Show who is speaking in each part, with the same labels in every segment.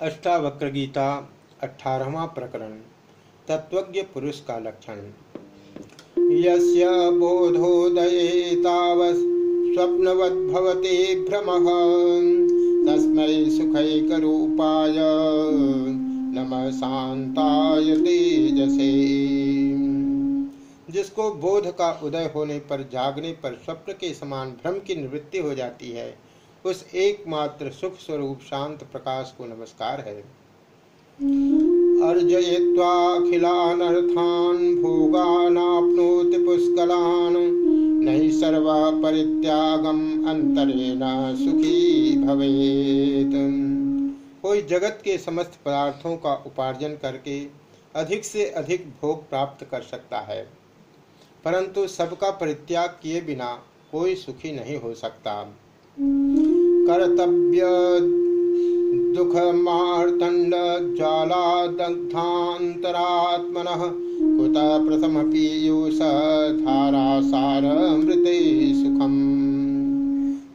Speaker 1: अष्टावक्र गीता अठारहवा प्रकरण तत्वज्ञ पुरुष का लक्षण। यस्य स्वप्नवद्भवति भ्रमः। तस्मै सुखैकरूपाय नमः शांताय तेजसे। जिसको बोध का उदय होने पर, जागने पर, स्वप्न के समान भ्रम की निवृत्ति हो जाती है उस एकमात्र सुख स्वरूप शांत प्रकाश को नमस्कार है। भोगानाप्नोति नहीं सर्वा परित्यागम अंतरेण सुखी भवेत। कोई जगत के समस्त पदार्थों का उपार्जन करके अधिक से अधिक भोग प्राप्त कर सकता है, परंतु सबका परित्याग किए बिना कोई सुखी नहीं हो सकता। कर्तव्य दुख मार्तंड ज्वाला दग्धांतरात्मन कुत प्रथम पीयूष धारासार मृते सुखम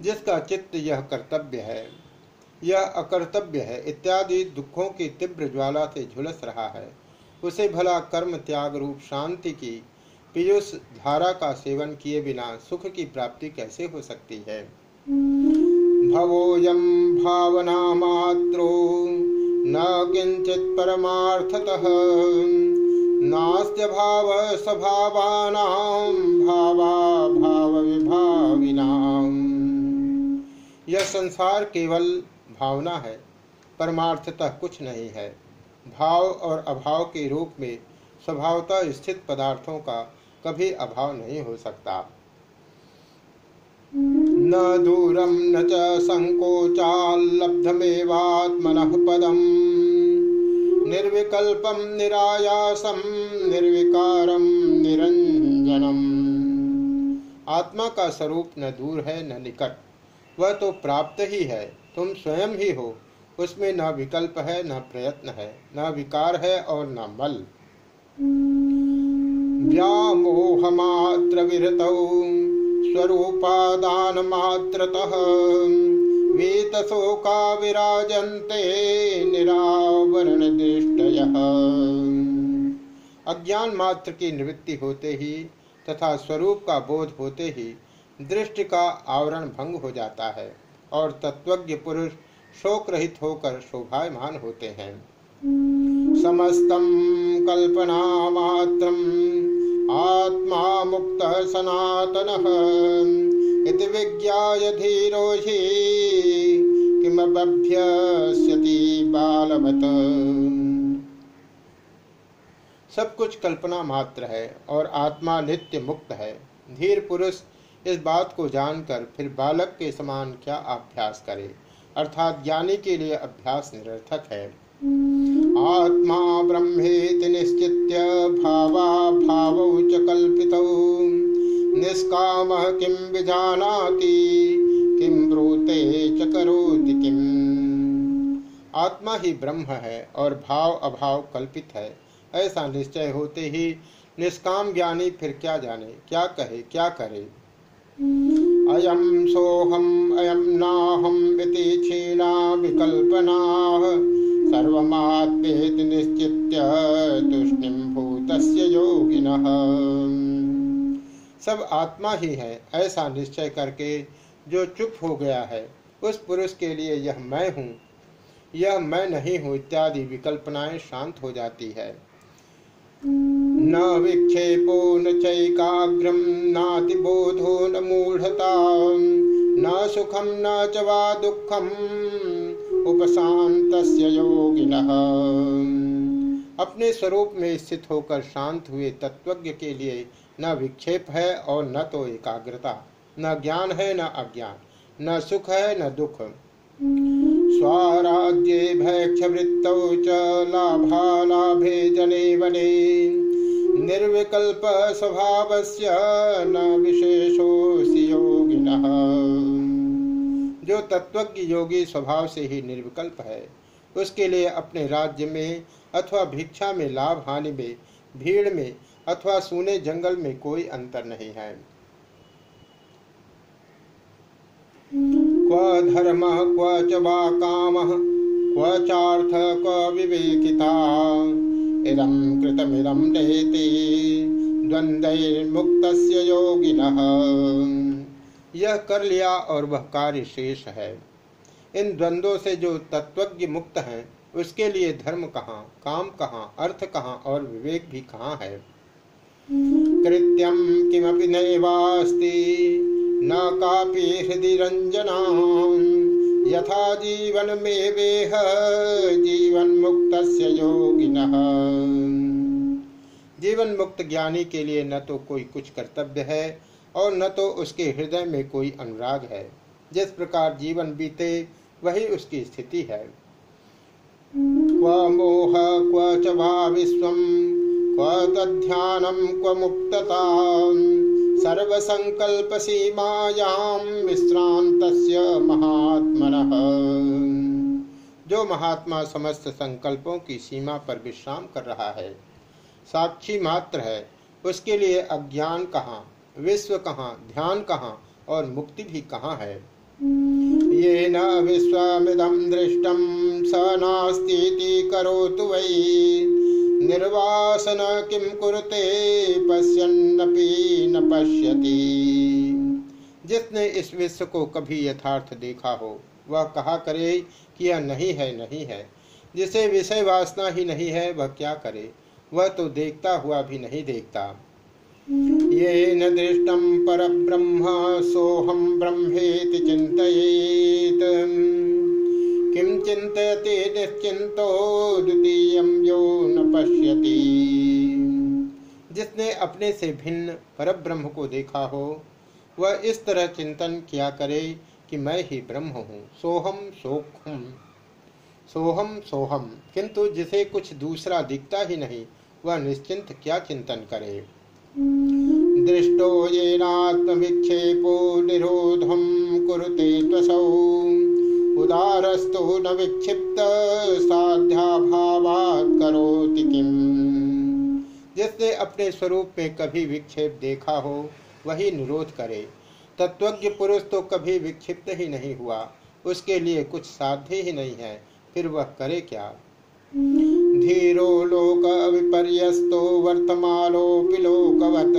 Speaker 1: जिसका चित्त यह कर्तव्य है, यह अकर्तव्य है, इत्यादि दुखों की तीव्र ज्वाला से झुलस रहा है। उसे भला कर्म, त्याग रूप, शांति की, पीयूष धारा का सेवन किए बिना सुख की प्राप्ति कैसे हो सकती है? भवोऽयं भावनामात्रो। न किञ्चित् परमार्थतः। भाव स्वभावानां भावा भाव विभाविनाम् यह संसार केवल भावना है, परमार्थतः कुछ नहीं है। भाव और अभाव के रूप में स्वभावतः स्थित पदार्थों का कभी अभाव नहीं हो सकता। न दूरम न च संकोचाल्लब्धमेवात्मनः पदम् निर्विकल्पम निरायासम निर्विकारम निरंजनम आत्मा का स्वरूप न दूर है, न निकट। वह तो प्राप्त ही है, तुम स्वयं ही हो। उसमें न विकल्प है, न प्रयत्न है, न विकार है और न मल व्यामोहमात्र विरतौ। स्वरूपादान मात्रतः वीतशोका विराजन्ते निरावरण दृष्टय अज्ञान मात्र की निवृत्ति होते ही तथा स्वरूप का बोध होते ही दृष्टि का आवरण भंग हो जाता है और तत्वज्ञ पुरुष शोक रहित होकर शोभायमान होते हैं। समस्तम कल्पना मात्रम आत्मा मुक्त सनातन इति विज्ञाय धीरो हि किमभ्यस्यति बालवत। सब कुछ कल्पना मात्र है और आत्मा नित्य मुक्त है। धीर पुरुष इस बात को जानकर फिर बालक के समान क्या अभ्यास करे? अर्थात ज्ञानी के लिए अभ्यास निरर्थक है। आत्मा ब्रह्मेति निश्चित्य भावा भावौ च कल्पितौ। निष्कामः किं विजानाति, किं ब्रूते च करोति किम? आत्मा ही ब्रह्म है और भाव अभाव कल्पित है। ऐसा निश्चय होते ही निष्काम ज्ञानी फिर क्या जाने, क्या कहे, क्या करे? अयम सोहम अयम नाहम इति क्षीणा विकल्पना सर्वमात्मेति निश्चित्य तुष्णिम भूतस्य योगिनः। सब आत्मा ही है, ऐसा निश्चय करके जो चुप हो गया है, उस पुरुष के लिए यह मैं हूँ। यह मैं नहीं हूँ इत्यादि विकल्पनाएँ शांत हो जाती है। न विक्षेपो न चैकाग्रम नातिबोधो न मूढ़ता न सुखम न च वा दुखम। उपशांत योगिनः। अपने स्वरूप में स्थित होकर शांत हुए तत्वज्ञ के लिए न विक्षेप है और न तो एकाग्रता, न ज्ञान है, न अज्ञान, न सुख है, न दुख। स्वाराज्ये भैक्षवृत्तौ च लाभालाभे जने वने निर्विकल्प स्वभावस्य न विशेषोऽसि योगिनः। जो तत्वज्ञ योगी स्वभाव से ही निर्विकल्प है, उसके लिए अपने राज्य में अथवा भिक्षा में लाभ हानि में, भीड़ में अथवा सूने जंगल में कोई अंतर नहीं है। क्व धर्म, क्व च वा काम, क्व चार्थ, क्व विवेकिता। इदं कृतमिदं नेति द्वन्द्वैर्मुक्तस्य योगिनः। यह कर लिया और वह कार्य शेष है। इन द्वंद्वों से जो तत्वज्ञ मुक्त हैं, उसके लिए धर्म कहाँ, काम कहाँ, अर्थ कहाँ और विवेक भी कहाँ है? कृत्यम किमपि नैवास्ति, न कापि हृदय रंजना यथा जीवन में वेह जीवन मुक्त योगिनः। जीवन मुक्त ज्ञानी के लिए न तो कोई कुछ कर्तव्य है और न तो उसके हृदय में कोई अनुराग है। जिस प्रकार जीवन बीते, वही उसकी स्थिति है। क्व मोह, क्व च क्व तध्यानम क्व मुक्तता सर्वसंकल्प सीमायाम विश्रांत महात्मनः। जो महात्मा समस्त संकल्पों की सीमा पर विश्राम कर रहा है, साक्षी मात्र है, उसके लिए अज्ञान कहाँ, विश्व कहाँ, ध्यान कहाँ और मुक्ति भी कहाँ है? ये दृष्टम स नास्ती करोतु वै। निर्वासन किम कुरते, पश्यन्नपि न पश्यति। जिसने इस विश्व को कभी यथार्थ देखा हो, वह कहा करे कि यह नहीं है नहीं है। जिसे विषय वासना ही नहीं है, वह क्या करे? वह तो देखता हुआ भी नहीं देखता। ये न दृष्टम पर ब्रह्म सोहम ब्रह्मेति चिंतित किम चिंतते निश्चिंतो द्वितीय यो न पश्यति। जिसने अपने से भिन्न पर ब्रह्म को देखा हो, वह इस तरह चिंतन किया करे कि मैं ही ब्रह्म हूँ सोहम सोखम सोहम सोहम किंतु जिसे कुछ दूसरा दिखता ही नहीं, वह निश्चिंत क्या चिंतन करे? दृष्टो येनात्मविक्षेपो निरोधम कुरुते त्वसौ। उदारस्तु न विक्षिप्त साध्याभावात् करोति किम? जिसने अपने स्वरूप में कभी विक्षेप देखा हो, वही निरोध करे। तत्वज्ञ पुरुष तो कभी विक्षिप्त ही नहीं हुआ। उसके लिए कुछ साध्य ही नहीं है, फिर वह करे क्या? धीरो लोक विपर्यस्तो वर्तमानोऽपि लोकवत्।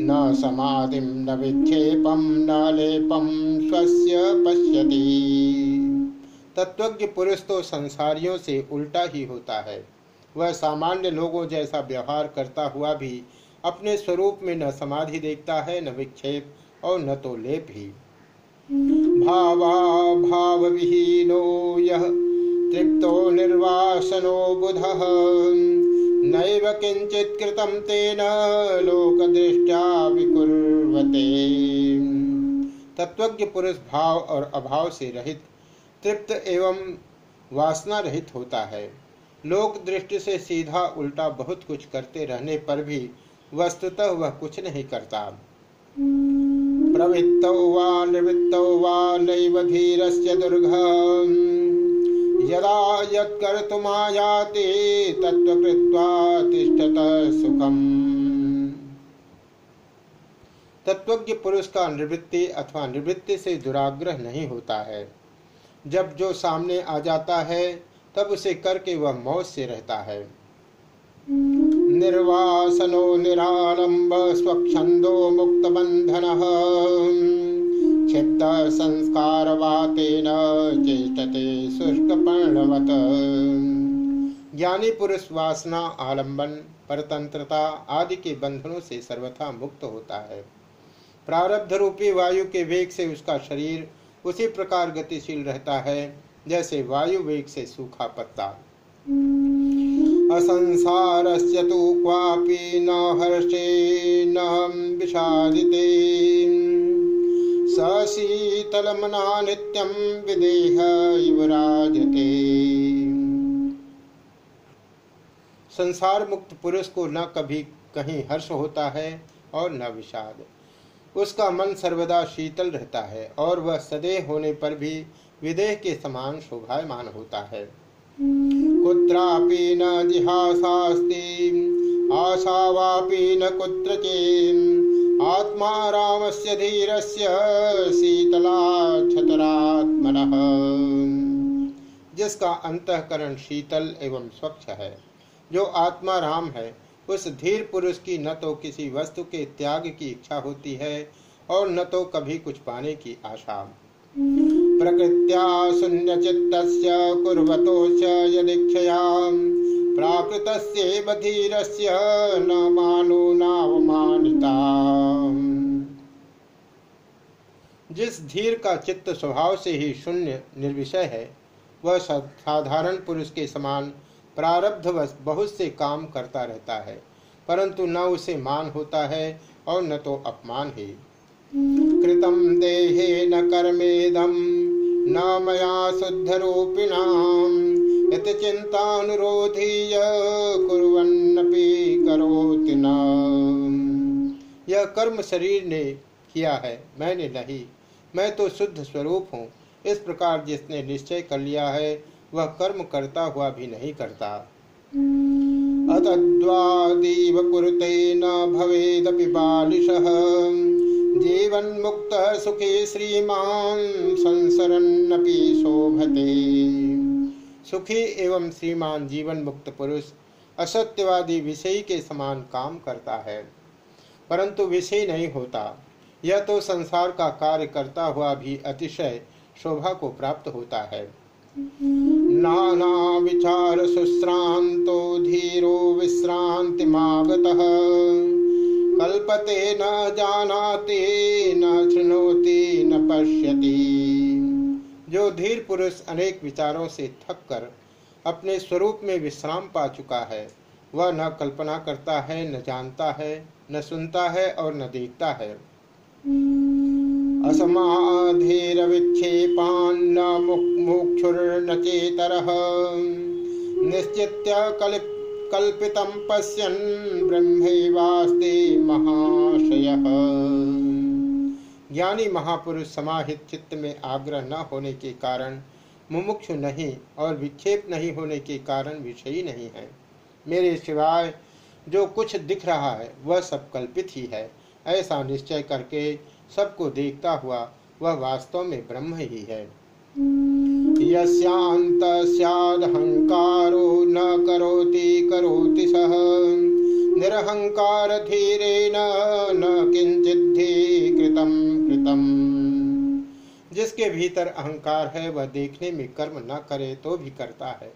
Speaker 1: न समाधिं, न विक्षेपं, न लेपं, स्वस्य पश्यति। तत्वज्ञ पुरुष तो संसारियों से उल्टा ही होता है। वह सामान्य लोगों जैसा व्यवहार करता हुआ भी अपने स्वरूप में न समाधि देखता है, न विक्षेप और न तो लेप ही। भावा भाव विहीनो तृप्तो निर्वासनो बुधः। नैव किंचित कृतम तेन लोक दृष्टा विकुर्वते। तत्वज्ञ पुरुष भाव और अभाव से रहित, तृप्त एवं वासना रहित होता है। लोक दृष्टि से सीधा उल्टा बहुत कुछ करते रहने पर भी वस्तुतः वह कुछ नहीं करता। प्रवृत्तौ वा निवृत्तौ वा नैव धीरस्य दुर्घ। यदा यत्कर्तुमायाति तत्त्वकृत्वा तिष्ठत सुखम्। तत्वज्ञ पुरुष का निवृत्ति अथवा निवृत्ति से दुराग्रह नहीं होता है। जब जो सामने आ जाता है, तब उसे करके वह मौज से रहता है। निर्वासनो निरालंब स्वच्छंदो मुक्त बंधन क्षिप्त संस्कार वातेन चेष्टते शुष्क पर्णवत ज्ञानी पुरुष वासना आलंबन परतंत्रता आदि के बंधनों से सर्वथा मुक्त होता है। प्रारब्ध रूपी वायु के वेग से उसका शरीर उसी प्रकार गतिशील रहता है, जैसे वायु वेग से सूखा पत्ता। असंसारस्य तु क्वापि न हर्षे न विषादिते नित्यं विदेह इव राजते। संसार मुक्त पुरुष को न कभी कहीं हर्ष होता है और न विषाद। उसका मन सर्वदा शीतल रहता है और वह सदैव होने पर भी विदेह के समान शोभायमान होता है। कुत्रापि न जिहासास्ति आशा वापि न कुत्रचित्। आत्मा रामस्य धीरस्य शीतला छतरात्मनः जिसका अंतकरण शीतल एवं स्वच्छ है, जो आत्मा राम है, उस धीर पुरुष की न तो किसी वस्तु के त्याग की इच्छा होती है और न तो कभी कुछ पाने की आशा। प्रकृत्या शून्य चित्त कुर्वतोश्च यदीक्षया प्राकृत धीरस्य न मानो नावमानिता जिस धीर का चित्त स्वभाव से ही शून्य निर्विषय है, वह साधारण पुरुष के समान प्रारब्धवश बहुत से काम करता रहता है, परंतु न उसे मान होता है और न तो अपमान ही। देहे न मया शुद्ध रूपिणाम यत चिंतानुरोधीय कुरन्नपि करोति न। यह कर्म शरीर ने किया है, मैंने नहीं, मैं तो शुद्ध स्वरूप हूँ। इस प्रकार जिसने निश्चय कर लिया है, वह कर्म करता हुआ भी नहीं करता। अतद्वादीव कुरुते न भवेदपि बालिशः। जीवन मुक्त सुखी श्रीमान संसरन्नपि शोभते। सुखी एवं श्रीमान जीवन मुक्त पुरुष असत्यवादी विषय के समान काम करता है, परंतु विषय नहीं होता। यह तो संसार का कार्य करता हुआ भी अतिशय शोभा को प्राप्त होता है। नाना विचार सुश्रांतो धीरो विश्रांति मागतः कल्पते न जानाति, न सुनोति, न पश्यति। जो धीर पुरुष अनेक विचारों से थक कर अपने स्वरूप में विश्राम पा चुका है, वह न कल्पना करता है, न जानता है, न सुनता है और न देखता है। असमाधीर विक्षेपान्न मुक्षुर्न चेतर। निश्चित्य कलिप कल्पितं पश्यन् ब्रह्मैवास्ते महाशय। ज्ञानी महापुरुष समाहित चित्त में आग्रह न होने के कारण, मुमुक्षु नहीं और विक्षेप नहीं होने के कारण विषयी नहीं है। मेरे सिवाय जो कुछ दिख रहा है, वह सब कल्पित ही है। ऐसा निश्चय करके सबको देखता हुआ वह वास्तव में ब्रह्म ही है। स्यादहंकारो न करोति करोति सह निरहंकार न किंचिद्धि कृतम। कृतम जिसके भीतर अहंकार है, वह देखने में कर्म न करे तो भी करता है।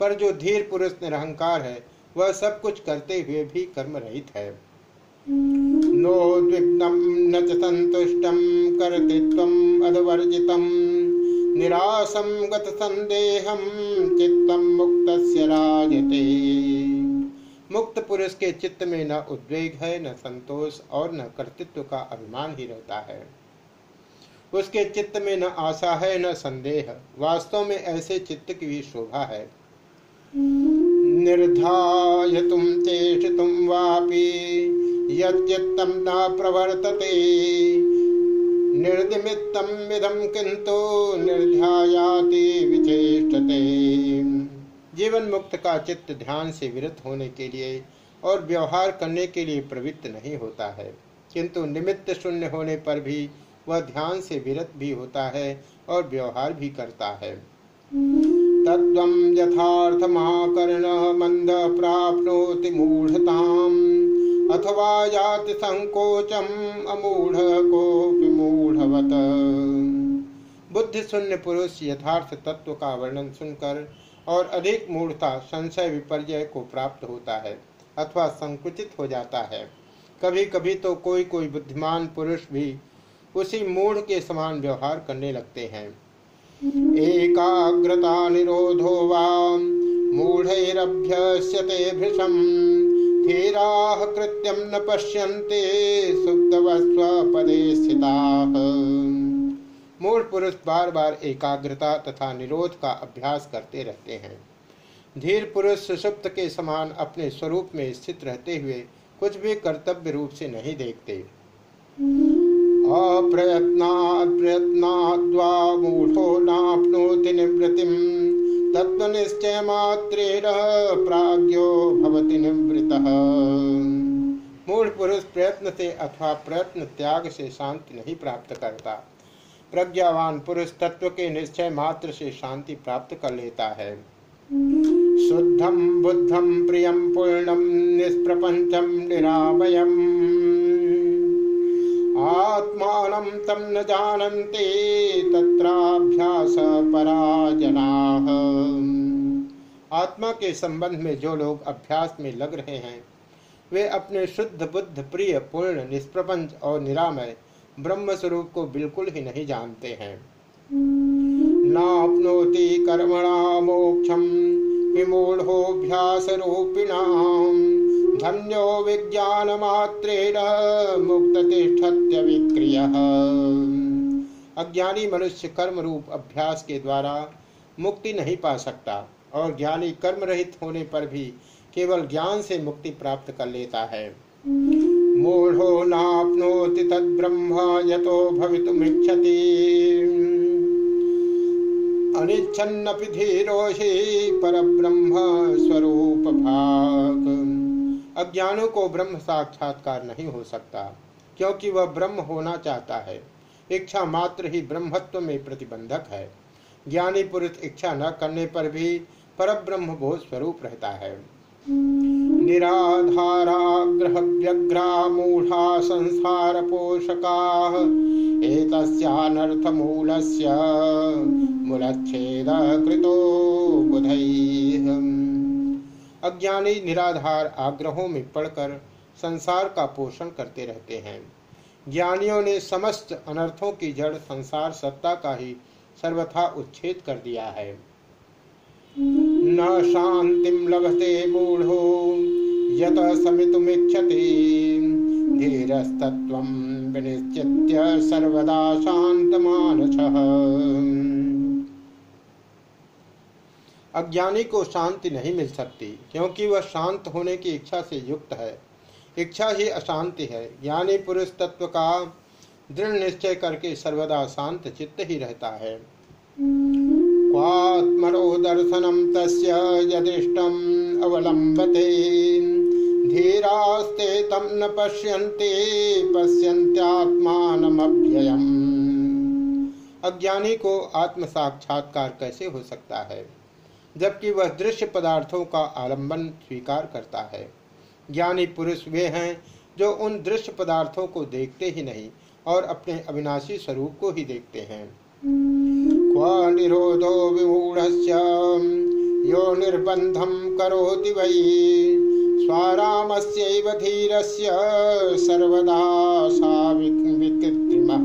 Speaker 1: पर जो धीर पुरुष निरहंकार है, वह सब कुछ करते हुए भी कर्म रहित है नोद्विग्नम न संतुष्टम कर्तृत्व अधवर्जितम। निराशम गत संदेहम चित्तम मुक्त राजते। मुक्त पुरुष के चित्त में न उद्वेग है, न संतोष और न कर्तृत्व का अभिमान ही रहता है। उसके चित्त में न आशा है, न संदेह। वास्तव में ऐसे चित्त की भी शोभा है। निर्धाय तुम चेष्ट तुम वापी यम न प्रवर्तते। निर्दिमित्तम विधम किंतु निर्ध्यायाति, विचेष्टते। जीवन मुक्त का चित्त ध्यान से विरत होने के लिए और व्यवहार करने के लिए प्रवृत्त नहीं होता है। किंतु निमित्त शून्य होने पर भी वह ध्यान से विरत भी होता है और व्यवहार भी करता है। तत्व यथार्थमाकर्ण मंद प्राप्नोति मूढ़ताम, अथवा जाति संकोचम, अमूढ़ को विमूढ़वत बुद्धि शून्य पुरुष यथार्थ तत्व का वर्णन सुनकर और अधिक मूढ़ता, संशय, विपर्य को प्राप्त होता है अथवा संकुचित हो जाता है। कभी कभी तो कोई कोई बुद्धिमान पुरुष भी उसी मूढ़ के समान व्यवहार करने लगते हैं। एकाग्रता निरोधो वा, मूढ़रभ्यस्यते भृशम। धीराः न पश्यन्ते स्थिताः। मूल पुरुष बार बार एकाग्रता तथा निरोध का अभ्यास करते रहते हैं। धीर पुरुष सुषुप्त के समान अपने स्वरूप में स्थित रहते हुए कुछ भी कर्तव्य रूप से नहीं देखते। अप्रयत्नात् प्रयत्नाद्वा मूढ़ो नाप्नोति निवृत्तिम तत्वनिश्चय मात्रेण प्राज्ञो भवति निवृत मूल पुरुष प्रयत्न से अथवा प्रयत्न त्याग से शांति नहीं प्राप्त करता। प्रज्ञावान पुरुष तत्व के निश्चय मात्र से शांति प्राप्त कर लेता है। शुद्धम बुद्धम प्रियम पूर्णम निष्प्रपंचम निरामयम न आत्मा के संबंध में जो लोग अभ्यास में लग रहे हैं, वे अपने शुद्ध, बुद्ध, प्रिय, पूर्ण, निष्प्रपंच और निरामय ब्रह्म स्वरूप को बिल्कुल ही नहीं जानते हैं। नाप्नोति कर्मणा मोक्षम विमूढ़ोभ्यास रूपिणा धन्यो विज्ञान मुक्त तिष्ठत्य विक्रिय अज्ञानी मनुष्य कर्म रूप अभ्यास के द्वारा मुक्ति नहीं पा सकता और ज्ञानी कर्म रहित होने पर भी केवल ज्ञान से मुक्ति प्राप्त कर लेता है। मूढ़ो नाप्नोति तद्ब्रह्म यतो भवितुमिच्छति। अनिच्छन्नपि धीरो हि परब्रह्म स्वरूप भाग अज्ञानों को ब्रह्म साक्षात्कार नहीं हो सकता, क्योंकि वह ब्रह्म होना चाहता है। इच्छा मात्र ही ब्रह्मत्व में प्रतिबंधक है। ज्ञानी पुरुष इच्छा न करने पर भी परब्रह्म बोध स्वरूप रहता है। निराधाराग्रह व्यग्रा मूढ़ा संसार पोषका एक एतस्यानर्थमूलस्य मूलच्छेद कृतो बुधैः। अज्ञानी निराधार आग्रहों में पड़कर संसार का पोषण करते रहते हैं। ज्ञानियों ने समस्त अनर्थों की जड़ संसार सत्ता का ही सर्वथा उच्छेद कर दिया है। न शांतिम लभते मूढ़ो, यत समितुमिच्छति। धीरस्तत्व विनिश्चित्य सर्वदा शांत मानसः अज्ञानी को शांति नहीं मिल सकती, क्योंकि वह शांत होने की इच्छा से युक्त है। इच्छा ही अशांति है। ज्ञानी पुरुष तत्व का दृढ़ निश्चय करके सर्वदा शांत चित्त ही रहता है। दर्शनम अवलंबते धीरास्ते तम न पश्यन्ते, पश्यन्त्यात्मानमव्ययम्। अज्ञानी को आत्म साक्षात्कार कैसे हो सकता है? जबकि वह दृश्य पदार्थों का आलंबन स्वीकार करता है। ज्ञानी पुरुष वे हैं जो उन दृश्य पदार्थों को देखते ही नहीं और अपने अविनाशी स्वरूप को ही देखते हैं। निरोधो यो निर्बंधम करोति वै। स्वारामस्यैव धीरस्य, सर्वदा सा विकृत्रिमः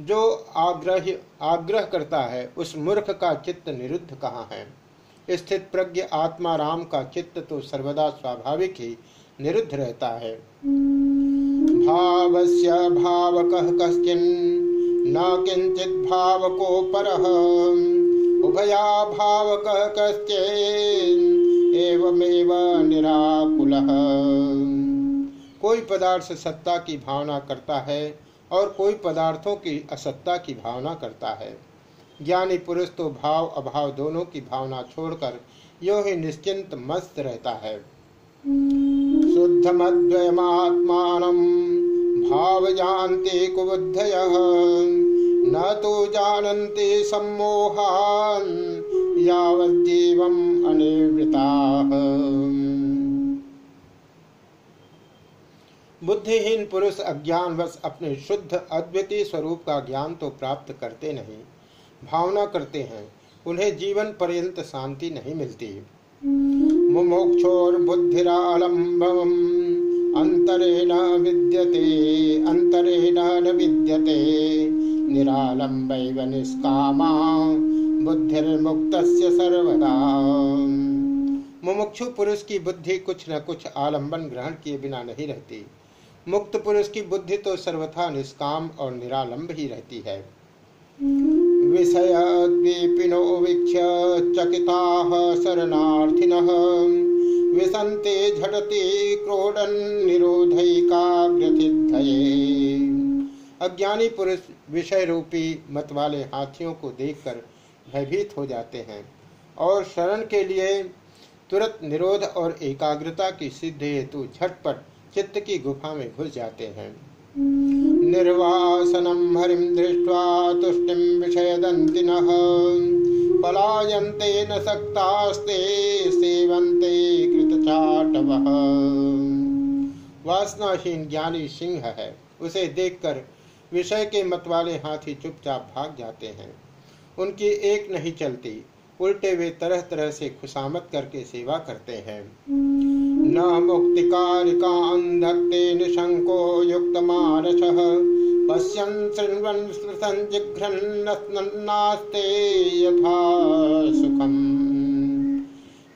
Speaker 1: जो आग्रह आग्रह करता है, उस मूर्ख का चित्त निरुद्ध कहाँ है? स्थित प्रज्ञ आत्मा राम का चित्त तो सर्वदा स्वाभाविक ही निरुद्ध रहता है। भावस्य भावकः कश्चिन्, न किंचित भावको पर। उभया भावकः कश्चिन्, एवमेव निराकुलः। कोई पदार्थ सत्ता की भावना करता है और कोई पदार्थों की असत्ता की भावना करता है। ज्ञानी पुरुष तो भाव अभाव दोनों की भावना छोड़कर यो ही निश्चिंत मस्त रहता है। शुद्ध शुद्धमद्वयमात्मान भाव जानते कुबुद्धय, न तो जानते सम्मोहान, यावज्जीवम अनिवृता। बुद्धिहीन पुरुष अज्ञानवश अपने शुद्ध अद्वितीय स्वरूप का ज्ञान तो प्राप्त करते नहीं, भावना करते हैं, उन्हें जीवन पर्यंत शांति नहीं मिलती। मुमुक्षोर्बुद्धिरालम्बम् अंतरेण विद्यते अंतरेण विद्यते। निष्कामा, बुद्धिर्मुक्तस्य सर्वदा। मुमुक्षु पुरुष की बुद्धि कुछ न कुछ आलंबन ग्रहण किए बिना नहीं रहती। मुक्त पुरुष की बुद्धि तो सर्वथा निष्काम और निरालंब ही रहती है। चकिताः शरणार्थिनः। झटति क्रोडन्निरोधैकाग्रसिद्धये अज्ञानी पुरुष विषय रूपी मत वाले हाथियों को देखकर भयभीत हो जाते हैं और शरण के लिए तुरंत निरोध और एकाग्रता की सिद्धि हेतु झटपट चित्त की गुफा में घुस जाते हैं। निर्वासनम हरिम दृष्ट्वा तुष्टिम विषयदंतिन पलायन्ते न सक्तास्ते सेवन्ते कृतचाटव। वासनाहीन ज्ञानी सिंह है उसे देखकर विषय के मतवाले हाथी चुपचाप भाग जाते हैं। उनकी एक नहीं चलती उल्टे वे तरह तरह से खुशामत करके सेवा करते हैं। न अंधत्ते निशंको युक्त मानस पश्यन यथा सुखम।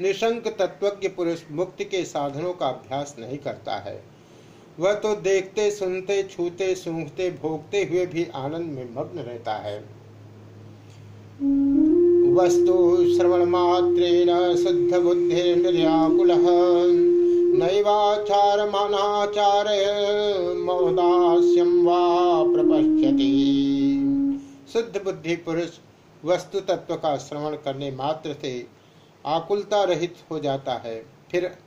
Speaker 1: निशंक तत्वज्ञ पुरुष मुक्ति के साधनों का अभ्यास नहीं करता है। वह तो देखते, सुनते, छूते, सूंघते, भोगते हुए भी आनंद में मग्न रहता है। वस्तु श्रवण मात्रेण शुद्ध बुद्धिर्व्याकुल नैवाचार मानाचार मौदास्यम वा प्रपश्यति। शुद्ध बुद्धि पुरुष वस्तु तत्व का श्रवण करने मात्र से आकुलता रहित हो जाता है। फिर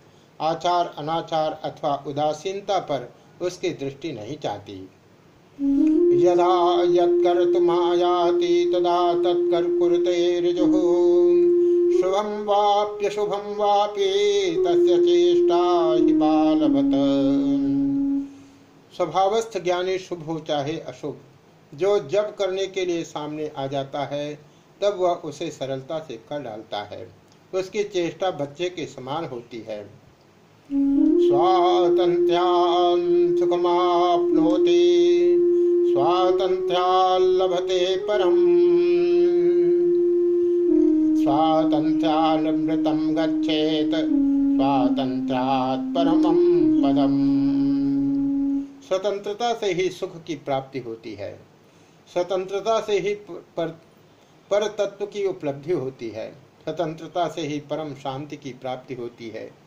Speaker 1: आचार, अनाचार अथवा उदासीनता पर उसकी दृष्टि नहीं चाहती यदा यत्कर्तुमायाति तदा तत्कर कुरुते ऋजुः शुभम वाप्यशुभम वापि तस्य चेष्टा हि बालवत। स्वभावस्थ ज्ञानी शुभ हो चाहे अशुभ, जो जब करने के लिए सामने आ जाता है, तब वह उसे सरलता से कर डालता है। उसकी चेष्टा बच्चे के समान होती है। स्वातंत्र्यान् सुखमाप्नोति पदम्। स्वतंत्रता से ही सुख की प्राप्ति होती है। स्वतंत्रता से ही पर पर तत्व की उपलब्धि होती है। स्वतंत्रता से ही परम शांति की प्राप्ति होती है।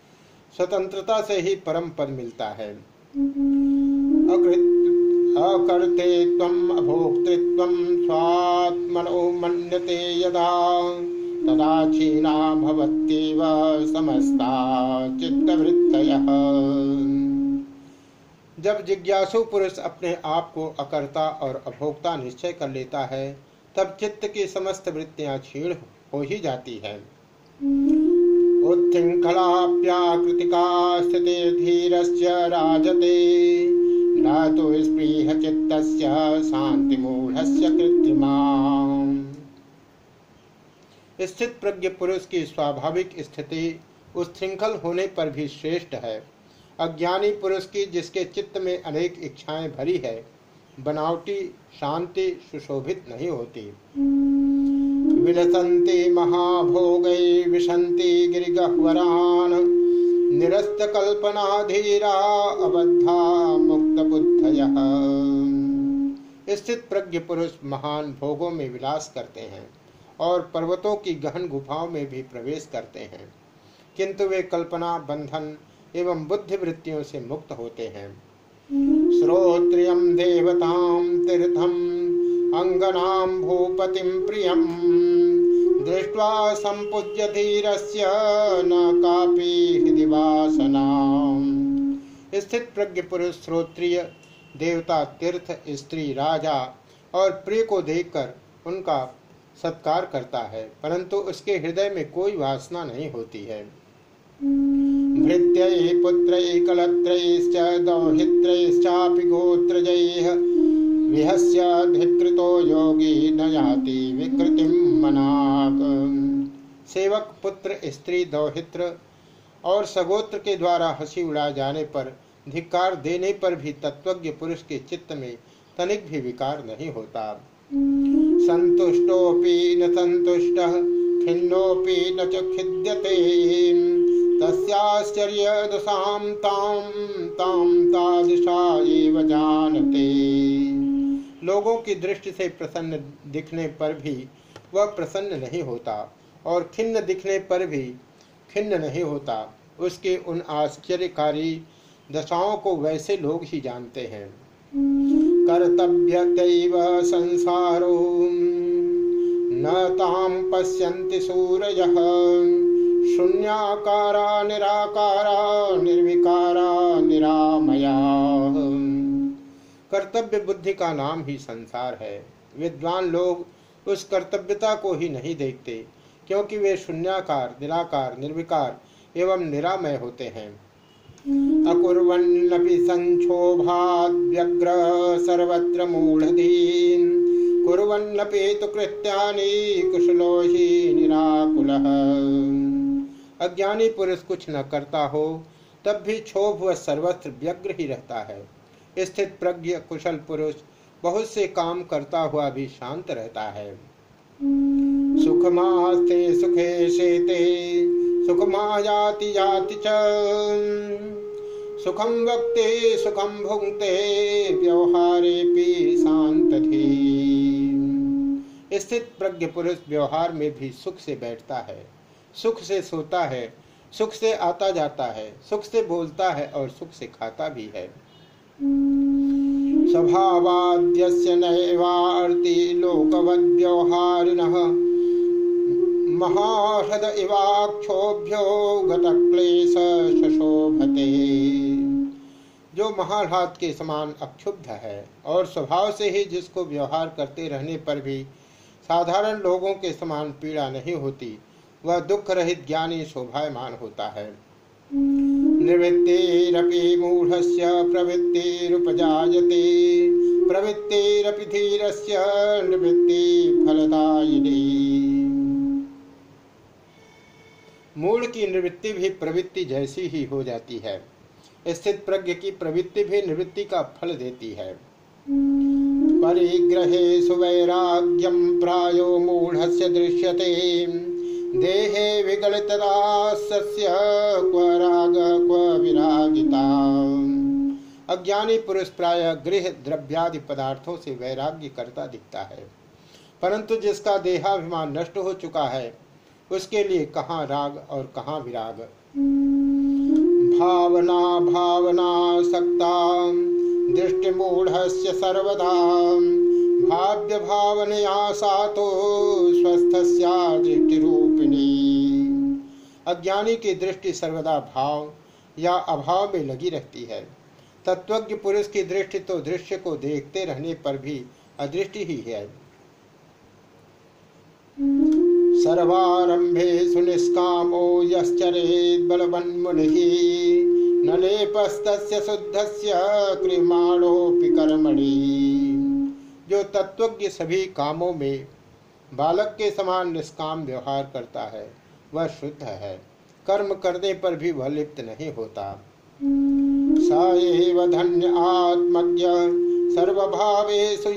Speaker 1: स्वतंत्रता से ही परम पद मिलता है। अकर्तृत्व अभोक्तृत्व स्वात्मनो मन्यते यदा। तदा क्षीणा भवत्येव समस्ता चित्तवृत्तयः। जब जिज्ञासु पुरुष अपने आप को अकर्ता और अभोक्ता निश्चय कर लेता है तब चित्त की समस्त वृत्तियाँ क्षीण हो ही जाती है। स्थिते धीरस्य राजते। न तो स्पृह चित्तस्य शान्तिमूढस्य कृत्रिमा स्थित प्रज्ञ पुरुष की स्वाभाविक स्थिति उच्छृंखल होने पर भी श्रेष्ठ है। अज्ञानी पुरुष की जिसके चित्त में अनेक इच्छाएँ भरी है, बनावटी शांति सुशोभित नहीं होती। विलसन्ति महाभोगै विशन्ति गिरिगह्वरान्। निरस्तकल्पनाधीरा अबद्धा मुक्तबुद्धयः। स्थित प्रज्ञ पुरुष महान भोगों में विलास करते हैं और पर्वतों की गहन गुफाओं में भी प्रवेश करते हैं। किंतु वे कल्पना, बंधन एवं बुद्धि वृत्तियों से मुक्त होते हैं। श्रोत्रियम देवताम तीर्थम अंगनाम भूपतिम प्रियम दृष्ट्वा संपूज्य धीरस्य न कापी हृदय वासना स्थित प्रज्ञ पुरुष, श्रोत्रिय, देवता, तीर्थ, स्त्री, राजा और प्रिय को देखकर उनका सत्कार करता है, परंतु उसके हृदय में कोई वासना नहीं होती है। भृत्यै पुत्रै कलत्रैश्च, दौहित्रैश्चापि गोत्रजैः विहस्यधिकृतो योगी न याति विकृतिम मनाक सेवक, पुत्र, स्त्री, दौहित्र और सगोत्र के द्वारा हँसी उड़ा जाने पर, धिक्कार देने पर भी तत्वज्ञ पुरुष के चित्त में तनिक भी विकार नहीं होता। संतुष्टोपि न संतुष्ट, खिन्नोपि न च खिद्यते। तस्याश्चर्य ताम ताम तादृशा एव जानते। लोगों की दृष्टि से प्रसन्न दिखने पर भी वह प्रसन्न नहीं होता और खिन्न दिखने पर भी खिन्न नहीं होता। उसके उन आश्चर्यकारी दशाओं को वैसे लोग ही जानते हैं। कर्तव्य संसारो न ताम पश्यन्ति सूरज। शून्याकारा, निराकारा, निर्विकारा। कर्तव्य बुद्धि का नाम ही संसार है। विद्वान लोग उस कर्तव्यता को ही नहीं देखते, क्योंकि वे शून्याकार, निराकार, निर्विकार एवं निरामय होते हैं। अकुर्वन्नपि सर्वत्र कुशलो ही अज्ञानी पुरुष कुछ न करता हो, तब भी क्षोभ व सर्वत्र व्यग्र ही रहता है। स्थित प्रज्ञ कुशल पुरुष बहुत से काम करता हुआ भी शांत रहता है। सुखमास्ते सुखे शेते, सुखमायाति याति च। सुखम वक्ते सुखम भुंगते व्यवहारे शांत स्थित प्रज्ञ पुरुष व्यवहार में भी सुख से बैठता है। सुख से सोता है, सुख से आता जाता है, सुख से बोलता है और सुख से खाता भी है। स्वभावाद्यस्य नैवार्ति लोकवद् व्यवहारिणः महाहृद इवाक्षोभ्यो गतक्लेश जो महालात के समान अक्षुब्ध है और स्वभाव से ही जिसको व्यवहार करते रहने पर भी साधारण लोगों के समान पीड़ा नहीं होती, वह दुख रहित ज्ञानी शोभायमान होता है। निवृत्तिरपि मूढ़स्य, प्रवृत्तिरुपजायते। प्रवृत्तिरपि धीरस्य, निवृत्ति फलदायिनी। मूल की निवृत्ति भी प्रवृत्ति जैसी ही हो जाती है। स्थित प्रज्ञ की प्रवृत्ति भी निवृत्ति का फल देती है। परिग्रहे सुवैराग्यम प्रायो मूढ़ दृश्यते। देहे विगलितदास्य क्व राग, क्व विरागिता। अज्ञानी पुरुष प्राय गृह द्रव्यादि पदार्थों से वैराग्य करता दिखता है। परंतु जिसका देहाभिमान नष्ट हो चुका है, उसके लिए कहाँ राग और कहाँ विराग? भावना भावना सकता। दृष्टि मूढ़ सर्वदा। भाव्य भावनया सा तो स्वस्थ दृष्टि रूपिणी अज्ञानी की दृष्टि सर्वदा भाव या अभाव में लगी रहती है। तत्वज्ञ पुरुष की दृष्टि तो दृश्य को देखते रहने पर भी अदृष्टि ही है। सर्वारंभे सुनिष्कामो यश्चरेत् बलवन्मुनिः न लेपस्तस्य शुद्धस्य क्रिमाणोऽपि कर्मणि। जो तत्वज्ञ सभी कामों में बालक के समान निष्काम व्यवहार करता है, वह शुद्ध है। कर्म करने पर भी वह लिप्त नहीं होता। धन्य आत्मज्ञ, सर्वभावेषु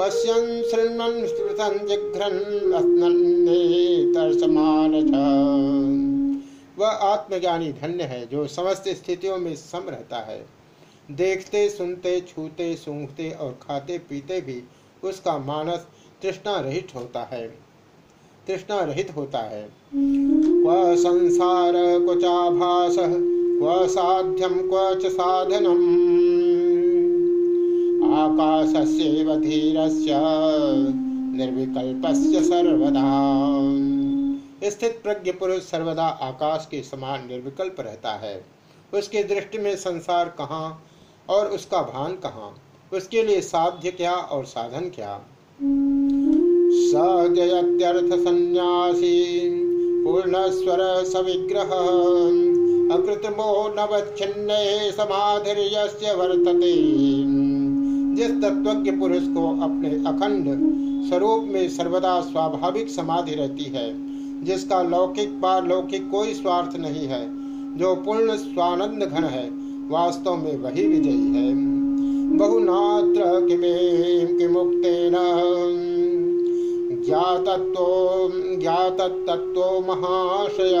Speaker 1: पश्यन् शृण्वन् जिघ्रन् वह आत्मज्ञानी धन्य है, जो समस्त स्थितियों में सम रहता है। देखते, सुनते, छूते, सूंघते और खाते, पीते भी उसका मानस तृष्णा रहित होता है। तृष्णा रहित होता है। क्व संसार क्वचाभास क्व साध्यम क्व साधनम। आकाशस्यैव धीरस्य सर्वदा। स्थित प्रज्ञ पुरुष सर्वदा आकाश के समान निर्विकल्प रहता है। उसकी दृष्टि में संसार कहाँ और उसका भान कहाँ? उसके लिए साध्य क्या और साधन क्या? सजयत्यर्थ संन्यासी सविग्रह, अकृतमो वर्तते। जिस तत्वज्ञ पुरुष को अपने अखंड स्वरूप में सर्वदा स्वाभाविक समाधि रहती है, जिसका लौकिक पारलौकिक कोई स्वार्थ नहीं है, जो पूर्ण स्वानंद घन है, वास्तव में वही विजयी है। बहुनात्र किमे मुक्तेन ज्ञातत्व ज्ञातत्व महाशय।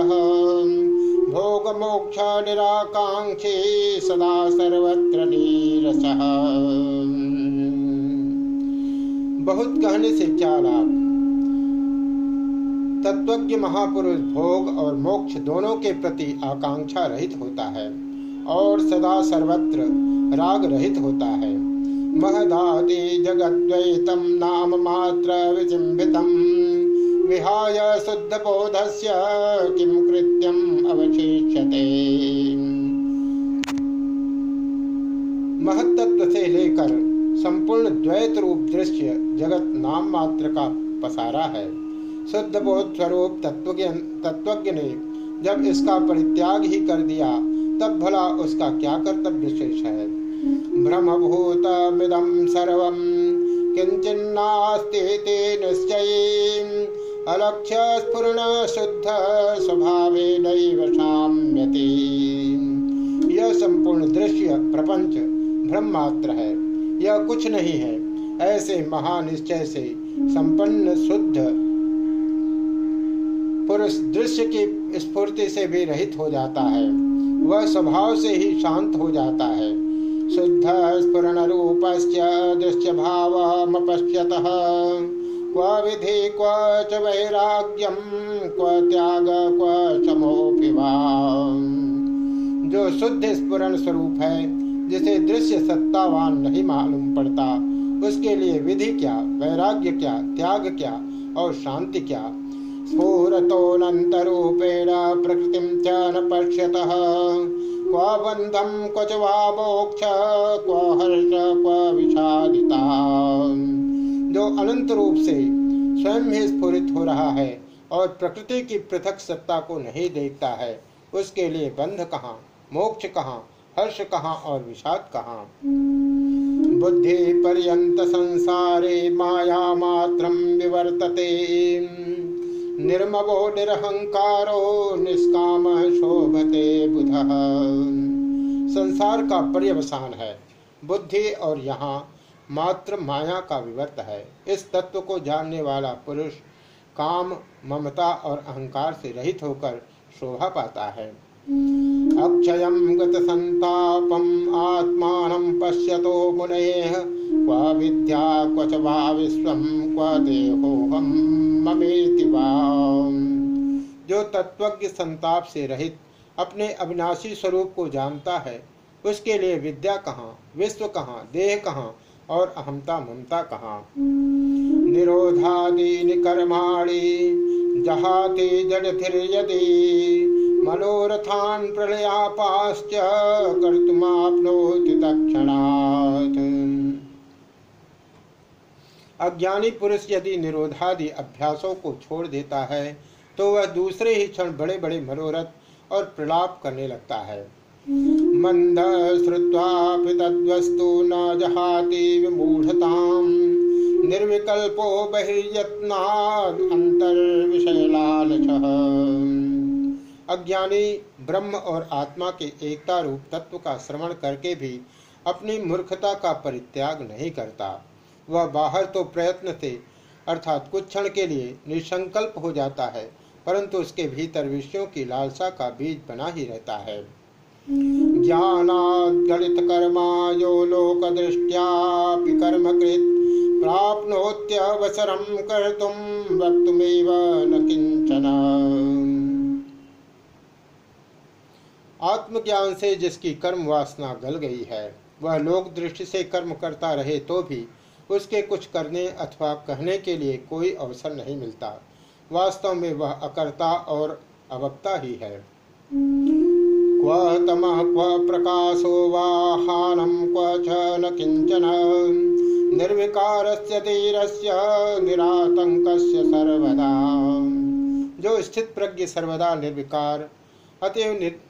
Speaker 1: भोग मोक्ष निराकांक्षी सदा सर्वत्र नीरस। बहुत कहने से क्या लाभ तत्वज्ञ महापुरुष भोग और मोक्ष दोनों के प्रति आकांक्षा रहित होता है और सदा सर्वत्र राग रहित होता है। महदादि जगद्वैतम नाम मात्र विचिबितम विहाय शुद्धबोधस्य किं कृत्यम् अवशिष्यते। महत्त्व से लेकर संपूर्ण द्वैत रूप दृश्य जगत नाम मात्र का पसारा है। शुद्ध बोध स्वरूप तत्वज्ञ तत्वज्ञ ने जब इसका परित्याग ही कर दिया, तब भला उसका क्या कर्तव्य शेष है? मिदम सर्व। किंचिन्नास्ति निश्चय अलक्ष्य स्फुरण शुद्ध स्वभाव साम्यति यह संपूर्ण दृश्य, प्रपंच, ब्रह्मात्र है। यह कुछ नहीं है। ऐसे महानिश्चय से संपन्न, शुद्ध पुरुष दृश्य की स्फूर्ति से भी रहित हो जाता है। वह स्वभाव से ही शांत हो जाता है। शुद्ध स्फुरण रूप दृश्य भाव क्व विधि, क्व च वैराग्यम क्व त्याग, क्व समोपिवा जो शुद्ध स्फुरण स्वरूप है, जिसे दृश्य सत्तावान नहीं मालूम पड़ता, उसके लिए विधि क्या, वैराग्य क्या, त्याग क्या और शांति क्या? स्फूरतोऽनन्तरूपेण प्रकृतिं च न पश्यतः। क्व बन्धं वा मोक्ष, क्व हर्ष, क्व विषादिता। जो अनंत रूप से स्वयं ही स्फुरित हो रहा है और प्रकृति की पृथक सत्ता को नहीं देखता है, उसके लिए बंध कहाँ, मोक्ष कहाँ, हर्ष कहाँ और विषाद कहाँ? बुद्धि पर्यंत संसारे माया मात्रम विवर्तते। निर्मवो निरहंकारो, निष्काम शोभते बुध। संसार का पर्यवसान है, बुद्धि और यहाँ मात्र माया का विवर्त है। इस तत्व को जानने वाला पुरुष काम, ममता और अहंकार से रहित होकर शोभा पाता है। अक्षय गत संतापम आत्मान पश्यतो मुनेह क्व विद्या, क्व च क्व देहोहम जो तत्वज्ञ संताप से रहित अपने अविनाशी स्वरूप को जानता है, उसके लिए विद्या कहाँ, विश्व कहाँ, देह कहाँ और अहमता ममता कहाँ? निरोधादीनि कर्माणी, जहाते जडथिर यदि मनोरथान प्रलयापाश्च कर्तुमाप्नोति तत्क्षणात्। अज्ञानी पुरुष यदि निरोधादि अभ्यासों को छोड़ देता है तो वह दूसरे ही क्षण बड़े बड़े मनोरथ और प्रलाप करने लगता है। मंद श्रुवापि न निर्विकल्पो अज्ञानी ब्रह्म और आत्मा के एकता रूप तत्व का श्रवण करके भी अपनी मूर्खता का परित्याग नहीं करता। वह बाहर तो प्रयत्न से अर्थात कुछ क्षण के लिए निसंकल्प हो जाता है, परंतु उसके भीतर विषयों की लालसा का बीज बना ही रहता है। कर्मा लोक न आत्मज्ञान से जिसकी कर्म वासना गल गई है, वह लोक दृष्टि से कर्म करता रहे तो भी उसके कुछ करने अथवा कहने के लिए कोई अवसर नहीं मिलता। वास्तव में वह अकर्ता और अवक्ता ही है। क्व क्व प्रकाशो क्व न सर्वदा। जो स्थित प्रज्ञ सर्वदा निर्विकार, अतएव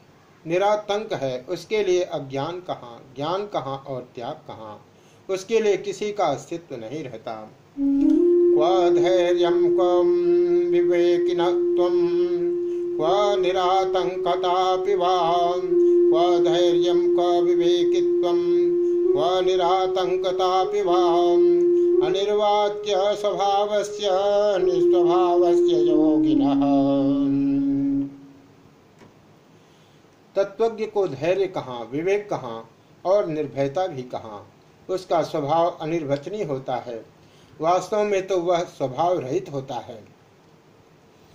Speaker 1: निरातंक है, उसके लिए अज्ञान कहाँ, ज्ञान कहाँ और त्याग कहाँ? उसके लिए किसी का अस्तित्व नहीं रहता। क्व धैर्य क्व विवेकिन क्व निरातंकता क्व धैर्य क्व विवेकित्व क्व निरातंकता अनिर्वाच्य निस्वभावस्य योगिनः। तत्वज्ञ को धैर्य कहाँ, विवेक कहाँ और निर्भयता भी कहाँ? उसका स्वभाव अनिर्वचनीय होता है। वास्तव में तो वह स्वभाव रहित होता है।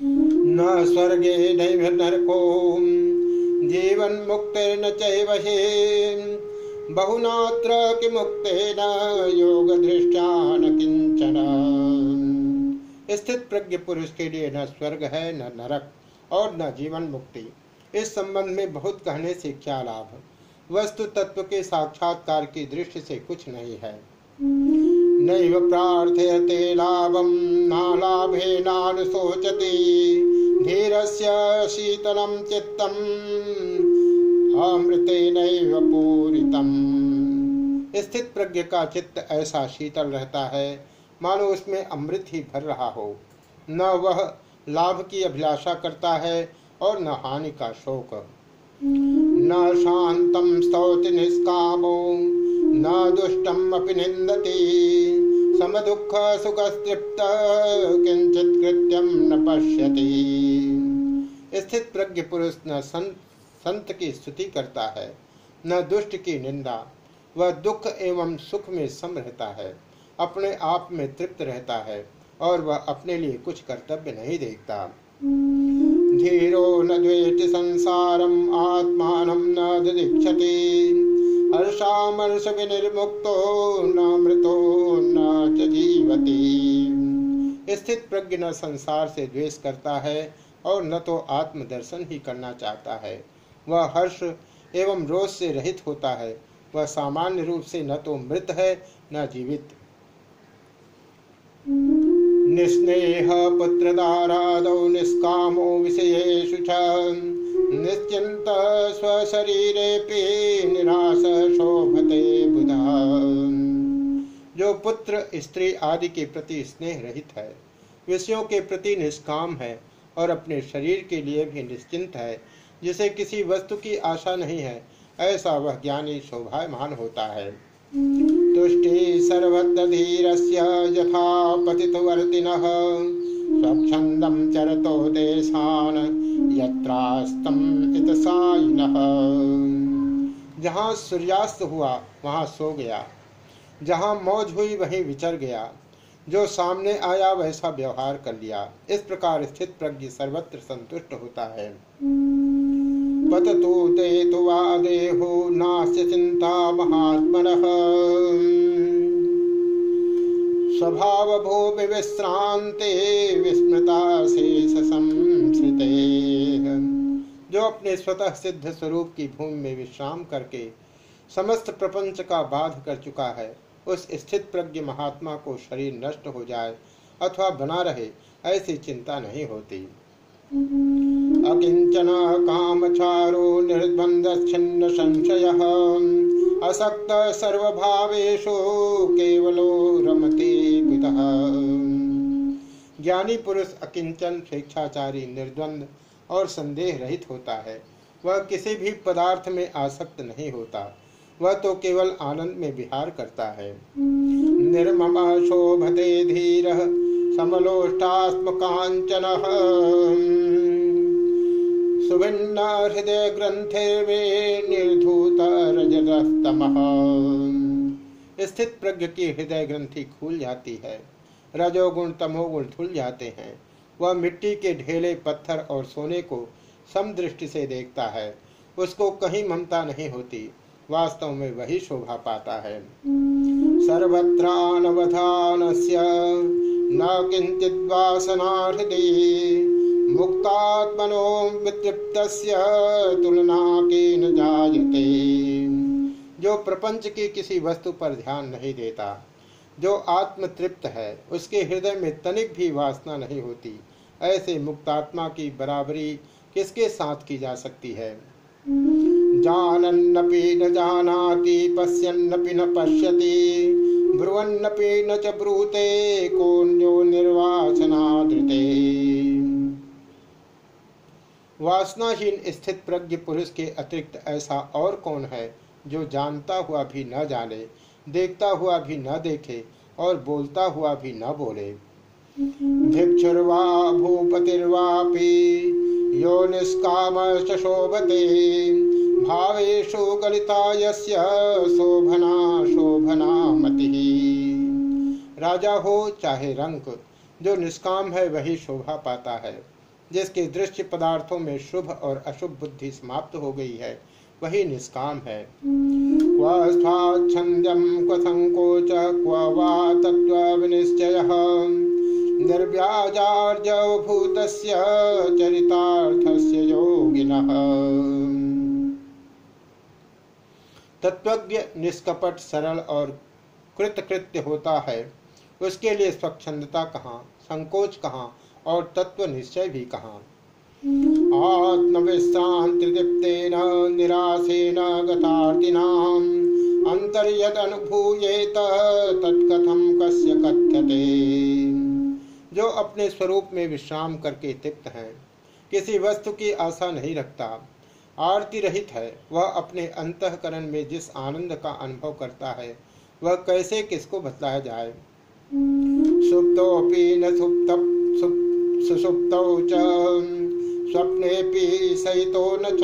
Speaker 1: न स्वर्गे नरको जीवन मुक्त न चहे बहुनात्र कि मुक्त न योग दृष्टा न किंचन स्थित प्रज्ञ पुरुष के लिए न स्वर्ग है, न नरक और न जीवन मुक्ति। इस संबंध में बहुत कहने से क्या लाभ? वस्तु तत्व के साक्षात्कार की दृष्टि से कुछ नहीं है। नैव प्रार्थयते लाभम शीतलम चित्तम अमृते नैव पूरितम। स्थित प्रज्ञ का चित्त ऐसा शीतल रहता है, मानो उसमें अमृत ही भर रहा हो। न वह लाभ की अभिलाषा करता है और न हानि का शोक। न शांतम स्तौति निष्कामो, न दुष्टम अपि निंदति सम दुख सुख तृप्त किंचित कृत्यम न पश्यति। स्थित प्रज्ञ पुरुष न संत संत की स्तुति करता है, न दुष्ट की निंदा। वह दुख एवं सुख में सम रहता है, अपने आप में तृप्त रहता है, और वह अपने लिए कुछ कर्तव्य नहीं देखता। धीरो न द्वेति संसारम, आत्मान न दीक्षति हर्षामर्ष विनिर्मुक्तो न मृतो न जीवति। स्थित प्रज्ञ न संसार से द्वेष करता है और न तो आत्मदर्शन ही करना चाहता है। वह हर्ष एवं रोष से रहित होता है। वह सामान्य रूप से न तो मृत है, न जीवित। निस्नेह पुत्रदारादौ निष्कामो विषयेषु च। निश्चिन्त स्वशरीरेऽपि निराश शोभते बुधा। जो पुत्र, स्त्री आदि के प्रति स्नेह रहित है, विषयों के प्रति निष्काम है और अपने शरीर के लिए भी निश्चिंत है, जिसे किसी वस्तु की आशा नहीं है, ऐसा वह ज्ञानी, शोभायमान होता है। तुष्टि सर्वधीरस्य यथा पतितवर्तिनः स्वच्छन्दं चरतो देशान यत्रास्तम इतसायिनः जहाँ सूर्यास्त हुआ, वहाँ सो गया। जहाँ मौज हुई, वहीं विचर गया। जो सामने आया, वैसा व्यवहार कर लिया। इस प्रकार स्थित प्रज्ञ सर्वत्र संतुष्ट होता है। पततु ते तु वा देहो नास्य चिन्ता महात्मनः। स्वभावभो विश्रांते विस्मृता शेष संस्कृते जो अपने स्वतः सिद्ध स्वरूप की भूमि में विश्राम करके समस्त प्रपंच का बाध कर चुका है, उस स्थित प्रज्ञ महात्मा को शरीर नष्ट हो जाए अथवा बना रहे, ऐसी चिंता नहीं होती। अकिंचन कामचारो निर्द्वन्द्वच्छिन्न संशयः असक्त सर्वभावेषु केवलो रमते विदः ज्ञानी पुरुष अकिंचन स्वेच्छाचारी निर्द्वंद और संदेह रहित होता है। वह किसी भी पदार्थ में आसक्त नहीं होता। वह तो केवल आनंद में विहार करता है। निर्मम शोभते धीर समलोष्टात्म कांचन सुभिन्न हृदय ग्रंथे निर्धूत रजतम स्थित प्रज्ञ की हृदय ग्रंथि खुल जाती है, रजोगुण तमोगुण धुल जाते हैं। वह मिट्टी के ढेले, पत्थर और सोने को समदृष्टि से देखता है। उसको कहीं ममता नहीं होती, वास्तव में वही शोभा पाता है। सर्वत्रानवधान न किंचित वासना मुक्तात्मनो वितृप्त तुलना के न जायते। जो प्रपंच की किसी वस्तु पर ध्यान नहीं देता, जो आत्म तृप्त है, उसके हृदय में तनिक भी वासना नहीं होती, ऐसे मुक्तात्मा की बराबरी किसके साथ की जा सकती है? जानन्नपि न जानाति, पश्यन्नपि न पश्यति। ब्रुवन्नपि न च ब्रूते कोन्यो निर्वाचनादृते। वासनाहीन स्थित प्रज्ञ पुरुष के अतिरिक्त ऐसा और कौन है, जो जानता हुआ भी न जाने, देखता हुआ भी न देखे, और बोलता हुआ भी न बोले? भिक्षुर्वा भूपतिर्वापि यो निष्काम शोभते भावेशो गलिता यस्य शोभना शोभना मति राजा हो, चाहे रंक जो निष्काम है, वही शोभा पाता है। जिसके दृश्य पदार्थों में शुभ और अशुभ बुद्धि समाप्त हो गई है, वही निष्काम है। क्व स्वाच्छंद्यम क्व वा तत्व विनिश्चय निर्व्याजार्जभूतस्य चरितार्थस्य योगिनः। तत्वज्ञ, निष्कपट, सरल और कृतकृत्य होता है। उसके लिए स्वच्छंदता कहाँ, संकोच कहाँ और तत्व निश्चय भी कहाँ। आत्मविश्रांति दीप्तेन निराशेन गतार्तिनाम् अंतर्यदनुभूयेत तत्कथम कस्य कथ्यते। जो अपने स्वरूप में विश्राम करके तृप्त हैं, किसी वस्तु की आशा नहीं रखता, आरती रहित है, वह अपने अंतकरण में जिस आनंद का अनुभव करता है, वह कैसे किसको बतलाया जाए? सुप्तोपि न सुप्त, सुसुप्तौ च सहितो न च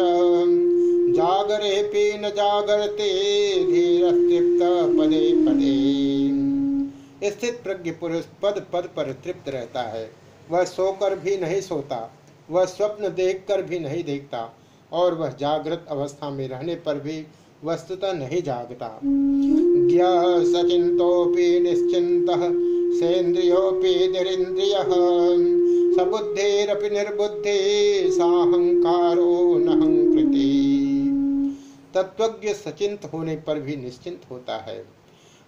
Speaker 1: जागरेपि न जागरते पदे पदे। स्थित प्रज्ञ पुरुष पद पद पर तृप्त रहता है। वह सोकर भी नहीं सोता, वह स्वप्न देखकर भी नहीं देखता, और वह जागृत अवस्था में रहने पर भी वस्तुतः नहीं जागता। सचिंतोपि निश्चिंत सेन्द्रियोपि निरिंद्रिय सबुद्धेरपि निर्बुद्धि साहंकारो नहंकृति तत्वज्ञ सचिंत होने पर भी निश्चिंत होता है।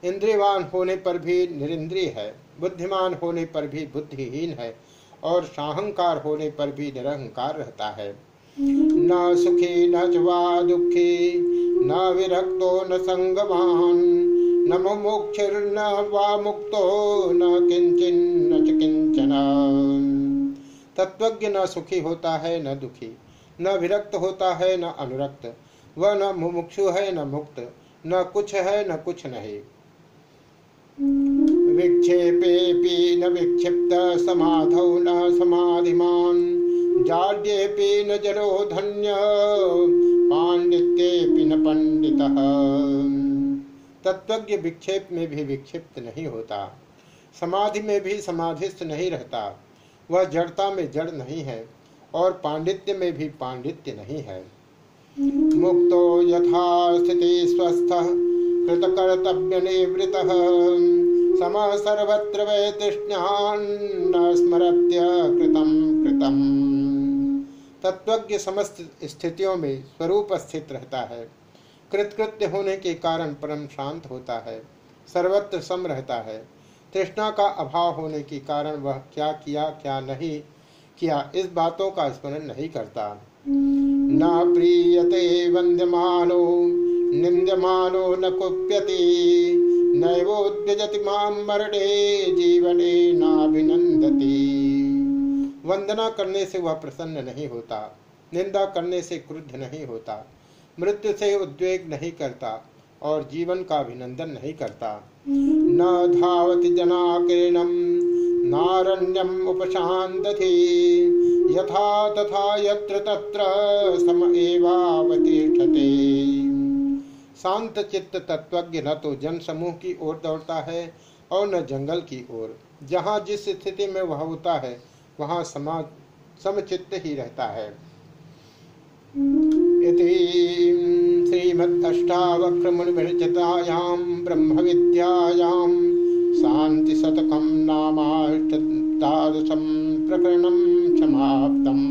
Speaker 1: इंद्रियवान होने पर भी निरिंद्रिय है, बुद्धिमान होने पर भी बुद्धिहीन है, और साहंकार होने पर भी निरहंकार रहता है। न सुखी, न वा दुखी, न विरक्तो, न संगवान, न मुमुक्षुर्न वा मुक्तो, न किंचन न किंचन तत्वज्ञ न सुखी होता है, न दुखी, न विरक्त होता है, न अनुरक्त। वह न मुमुक्षु है, न मुक्त, न कुछ है, न कुछ नहीं। विक्षेपे न विक्षिप्त समाधौ न समाधिमान। जाड्येपि न जरो धन्य पांडित्येपि न पंडित तत्वज्ञ विक्षेप में भी विक्षिप्त नहीं होता। समाधि में भी समाधिस्थ नहीं रहता। वह जड़ता में जड़ नहीं है, और पांडित्य में भी पांडित्य नहीं है। मुक्तो यथा स्थिति स्वस्थ कृतकर्तव्य निवृत सम सर्वत्र कृतम कृतम। तत्वज्ञ समस्त स्थितियों में स्वरूप स्थित रहता है। कृतकृत्य होने के कारण परम शांत होता है। सर्वत्र सम रहता है। तृष्णा का अभाव होने के कारण वह क्या किया, क्या नहीं किया, इस बातों का स्मरण नहीं करता। न प्रीयते वंद्यमानो निंद्यमानो न कुप्यति, नैवोद्यजति माम मरणे, जीवने वंदना करने से वह प्रसन्न नहीं होता, निंदा करने से क्रुद्ध नहीं होता, मृत्यु से उद्वेग नहीं करता, और जीवन का अभिनंदन नहीं करता। न धावति जनाकीर्णम नारण्यम उपशांति यथा तथा यत्र तत्र सम एवावतिष्ठते शांत चित्त तत्वज्ञ न तो जन समूह की ओर दौड़ता है और न जंगल की ओर। जहाँ जिस स्थिति में वह होता है, वहाँ समाज समचित्त ही रहता है। श्रीमदष्टावक्रमुनिचतायां ब्रह्म विद्यायां शांति शतकम नामाष्टादशं प्रकरणं समाप्तम्।